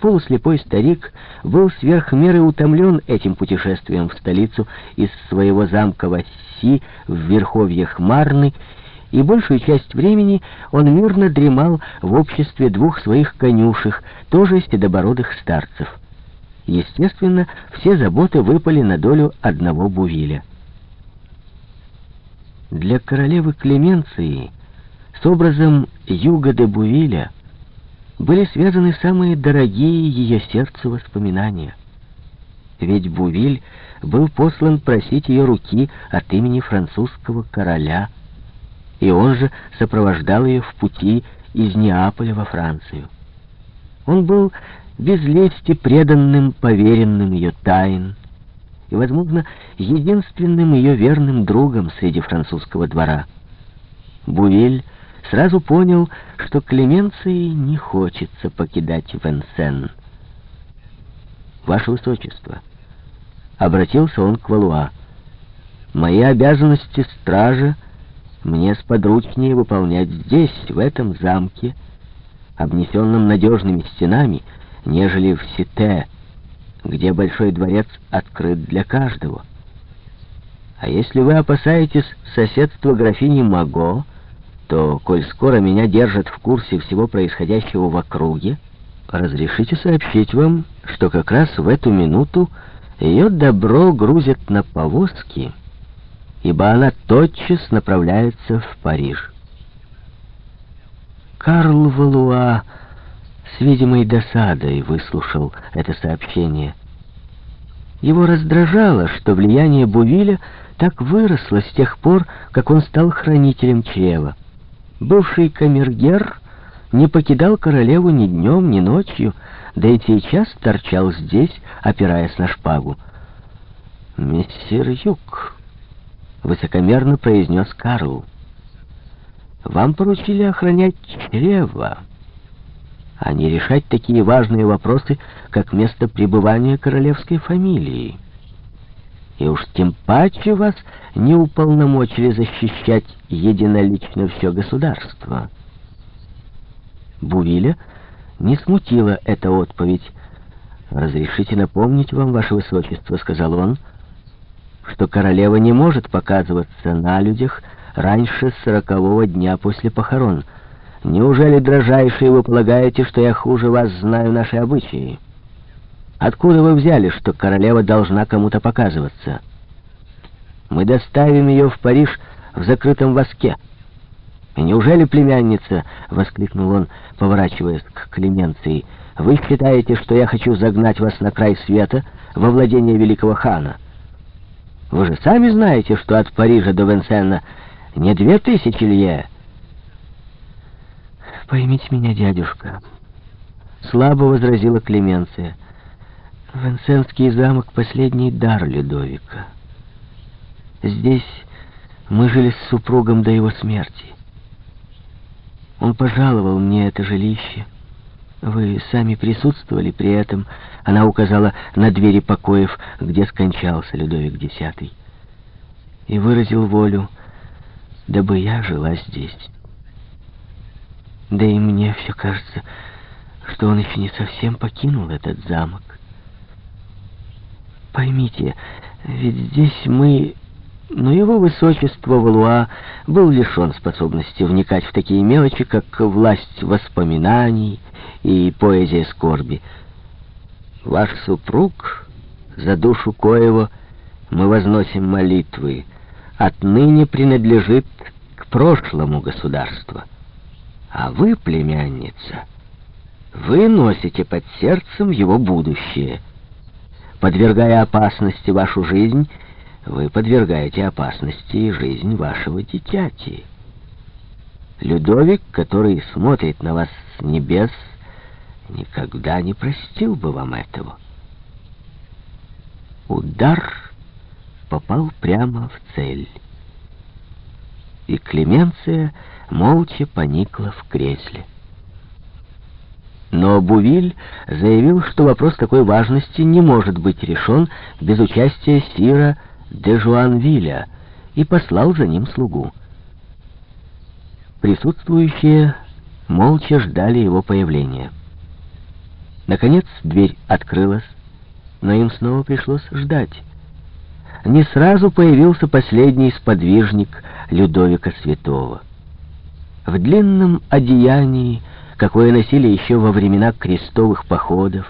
Полуслепой старик был сверх меры утомлен этим путешествием в столицу из своего замка Васси в верховьях Марны, и большую часть времени он мирно дремал в обществе двух своих конюшек, тоже седобородых старцев. Естественно, все заботы выпали на долю одного Бувиля. Для королевы Клеменции с образом Юга де Бувиля были связаны самые дорогие ее сердцу воспоминания. Ведь Бувиль был послан просить ее руки от имени французского короля, и он же сопровождал ее в пути из Неаполя во Францию. Он был без лести преданным, поверенным ее тайн, и, возможно, единственным ее верным другом среди французского двора. Бувиль сразу понял, что Клеменции не хочется покидать Венсен. «Ваше Высочество», — обратился он к Валуа, — «мои обязанности стража мне сподручнее выполнять здесь, в этом замке, обнесенном надежными стенами, нежели в Сите, где большой дворец открыт для каждого. А если вы опасаетесь соседства графини Маго, то, коль скоро меня держат в курсе всего происходящего в округе, разрешите сообщить вам, что как раз в эту минуту ее добро грузят на повозки, ибо она тотчас направляется в Париж. Карл Валуа с видимой досадой выслушал это сообщение. Его раздражало, что влияние Бувиля так выросло с тех пор, как он стал хранителем чрева. Бывший камергер не покидал королеву ни днем, ни ночью, да и сейчас торчал здесь, опираясь на шпагу. «Мессир Юг», — высокомерно произнес Карл, — «вам поручили охранять чрево, а не решать такие важные вопросы, как место пребывания королевской фамилии» и уж тем паче вас не уполномочили защищать единолично все государство. Бувиля не смутила эта отповедь. «Разрешите напомнить вам, ваше высочество», — сказал он, «что королева не может показываться на людях раньше сорокового дня после похорон. Неужели, дрожайшие, вы полагаете, что я хуже вас знаю наши обычаи?» Откуда вы взяли, что королева должна кому-то показываться? Мы доставим ее в Париж в закрытом воске. И неужели, племянница, — воскликнул он, поворачиваясь к Клеменции, — вы считаете, что я хочу загнать вас на край света во владение великого хана? Вы же сами знаете, что от Парижа до Венсена не две тысячи лье. Поймите меня, дядюшка, — слабо возразила Клеменция, — Венсенский замок — последний дар Людовика. Здесь мы жили с супругом до его смерти. Он пожаловал мне это жилище. Вы сами присутствовали при этом. Она указала на двери покоев, где скончался Людовик X. И выразил волю, дабы я жила здесь. Да и мне все кажется, что он еще не совсем покинул этот замок. Поймите, ведь здесь мы... Но его высочество Валуа был лишен способности вникать в такие мелочи, как власть воспоминаний и поэзия скорби. Ваш супруг, за душу коего мы возносим молитвы, отныне принадлежит к прошлому государству. А вы, племянница, вы носите под сердцем его будущее — Подвергая опасности вашу жизнь, вы подвергаете опасности и жизнь вашего дитяти. Людовик, который смотрит на вас с небес, никогда не простил бы вам этого. Удар попал прямо в цель. И Клеменция молча поникла в кресле. Но Бувиль заявил, что вопрос такой важности не может быть решен без участия Сира де Жуанвиля, и послал за ним слугу. Присутствующие молча ждали его появления. Наконец дверь открылась, но им снова пришлось ждать. Не сразу появился последний сподвижник Людовика Святого. В длинном одеянии, какое носили еще во времена крестовых походов,